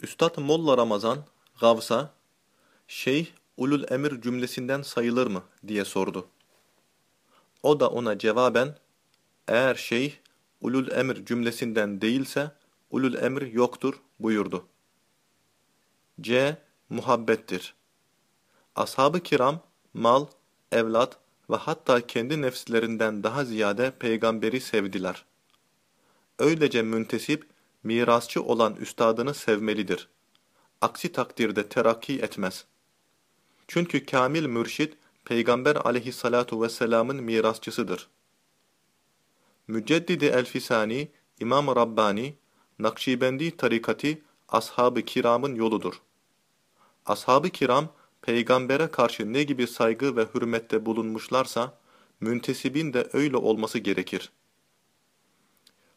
Üstad Molla Ramazan, Gavs'a, Şeyh Ulul Emir cümlesinden sayılır mı diye sordu. O da ona cevaben, eğer şeyh Ulul Emir cümlesinden değilse, Ulul Emir yoktur buyurdu. C. Muhabbettir. Ashab-ı kiram, mal, evlat ve hatta kendi nefslerinden daha ziyade peygamberi sevdiler. Öylece müntesip, mirasçı olan üstadını sevmelidir. Aksi takdirde terakki etmez. Çünkü kamil mürşid, Peygamber aleyhissalatu vesselamın mirasçısıdır. Müceddidi Elfisani, İmam Rabbani, Nakşibendi tarikati, ashab-ı kiramın yoludur. Ashab-ı kiram, peygambere karşı ne gibi saygı ve hürmette bulunmuşlarsa, müntesibin de öyle olması gerekir.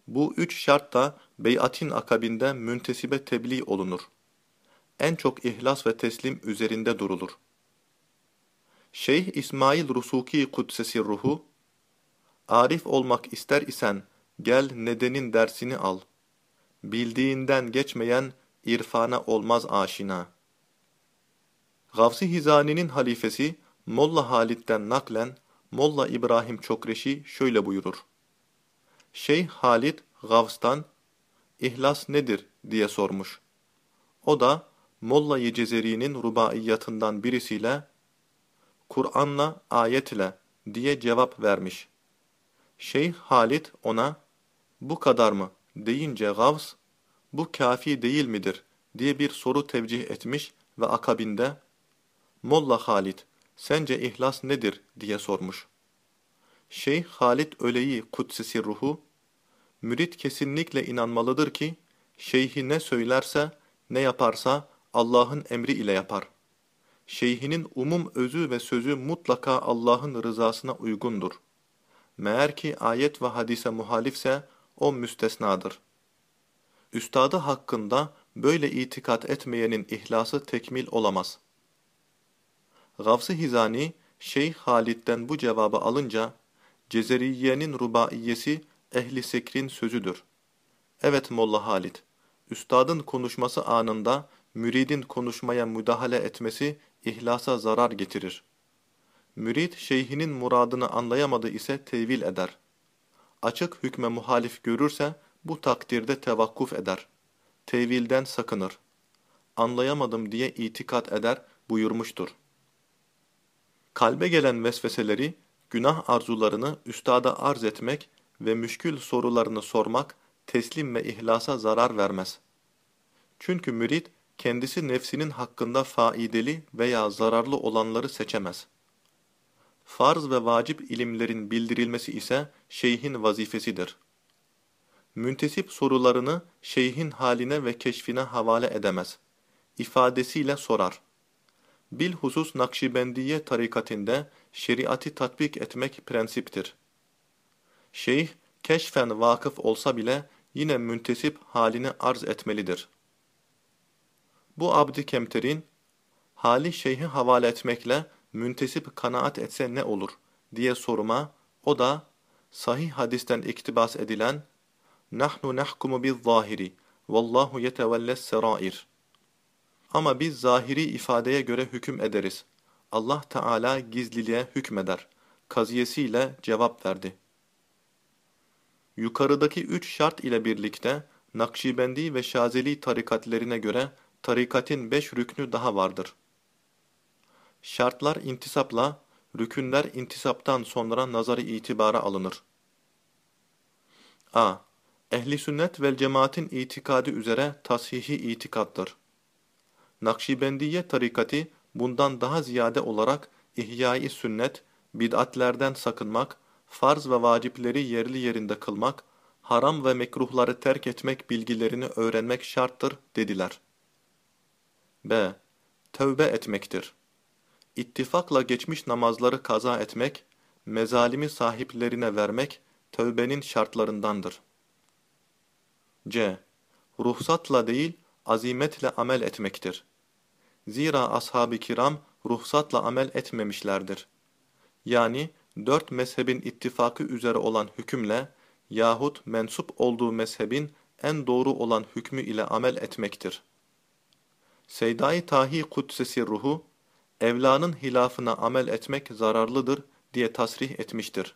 Bu üç şart da beyatin akabinde müntesibe tebliğ olunur. En çok ihlas ve teslim üzerinde durulur. Şeyh İsmail Rusuki Kudsesi Ruhu, Arif olmak ister isen gel nedenin dersini al. Bildiğinden geçmeyen irfana olmaz aşina. Gavsi Hizani'nin halifesi Molla Halit'ten naklen Molla İbrahim Çokreşi şöyle buyurur. Şeyh Halit Gavs'tan ihlas nedir diye sormuş. O da Molla-i Cezeri'nin rubaiyatından birisiyle Kur'an'la ayet ile diye cevap vermiş. Şeyh Halit ona bu kadar mı deyince Gavs bu kafi değil midir diye bir soru tevcih etmiş ve akabinde Molla Halit sence ihlas nedir diye sormuş. Şeyh Halit Öleyi Kudsesi ruhu mürit kesinlikle inanmalıdır ki şeyhi ne söylerse ne yaparsa Allah'ın emri ile yapar. Şeyhinin umum özü ve sözü mutlaka Allah'ın rızasına uygundur. Meğer ki ayet ve hadise muhalifse o müstesnadır. Üstadı hakkında böyle itikat etmeyenin ihlası tekmil olamaz. Gavs-ı Hizani, Şeyh Halid'den bu cevabı alınca, Cezeriye'nin rubaiyesi ehli sekrin sözüdür. Evet Molla Halid, üstadın konuşması anında müridin konuşmaya müdahale etmesi ihlasa zarar getirir. Mürid şeyhinin muradını anlayamadı ise tevil eder. Açık hükme muhalif görürse bu takdirde tevakkuf eder. Tevilden sakınır. Anlayamadım diye itikat eder buyurmuştur. Kalbe gelen vesveseleri, günah arzularını üstada arz etmek ve müşkül sorularını sormak teslim ve ihlasa zarar vermez. Çünkü mürid kendisi nefsinin hakkında faideli veya zararlı olanları seçemez. Farz ve vacip ilimlerin bildirilmesi ise şeyhin vazifesidir. Müntesip sorularını şeyhin haline ve keşfine havale edemez. İfadesiyle sorar. Bilhusus Nakşibendiye tarikatinde şeriatı tatbik etmek prensiptir. Şeyh, keşfen vakıf olsa bile yine müntesip halini arz etmelidir. Bu abdi kemterin, hali şeyhi havale etmekle müntesip kanaat etse ne olur diye soruma, o da sahih hadisten iktibas edilen nahnu nahkumu biz zahiri vallahu yetevelles serair ama biz zahiri ifadeye göre hüküm ederiz. Allah Teala gizliliğe hükmeder. Kaziyesiyle cevap verdi. Yukarıdaki üç şart ile birlikte Nakşibendi ve Şazeli tarikatlerine göre tarikatin beş rüknü daha vardır. Şartlar intisapla, rükünler intisaptan sonra nazarı itibara alınır. a. Ehli sünnet vel cemaatin itikadi üzere tashihi itikattır. Nakşibendiye tarikati bundan daha ziyade olarak ihya sünnet, bid'atlerden sakınmak, farz ve vacipleri yerli yerinde kılmak, haram ve mekruhları terk etmek bilgilerini öğrenmek şarttır dediler. B. Tövbe etmektir. İttifakla geçmiş namazları kaza etmek, mezalimi sahiplerine vermek, tövbenin şartlarındandır. C. Ruhsatla değil, azimetle amel etmektir. Zira ashab-ı kiram ruhsatla amel etmemişlerdir. Yani dört mezhebin ittifakı üzere olan hükümle yahut mensup olduğu mezhebin en doğru olan hükmü ile amel etmektir. Seydai Tahi Kudsesi ruhu, evlanın hilafına amel etmek zararlıdır diye tasrih etmiştir.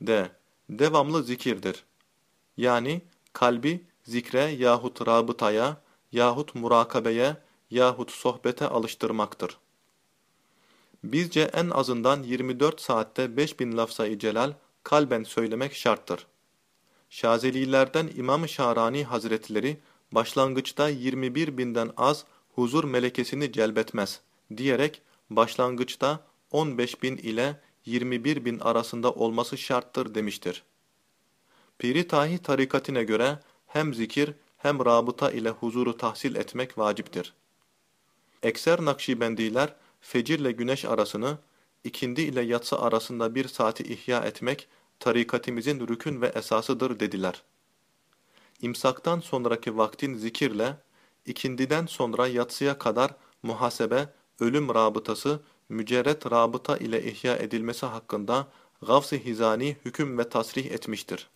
D. Devamlı zikirdir. Yani kalbi zikre yahut rabıtaya yahut murakabeye yahut sohbete alıştırmaktır. Bizce en azından 24 saatte 5000 lafzayı celal kalben söylemek şarttır. Şazelilerden İmam-ı Şarani Hazretleri başlangıçta 21 binden az huzur melekesini celbetmez diyerek başlangıçta 15 bin ile 21 bin arasında olması şarttır demiştir. Piri Tahi tarikatine göre hem zikir hem rabıta ile huzuru tahsil etmek vaciptir. Ekser Nakşibendiler fecirle güneş arasını, ikindi ile yatsı arasında bir saati ihya etmek tarikatimizin rükün ve esasıdır dediler. İmsaktan sonraki vaktin zikirle, ikindiden sonra yatsıya kadar muhasebe, ölüm rabıtası, mücerret rabıta ile ihya edilmesi hakkında Gavs-ı Hizani hüküm ve tasrih etmiştir.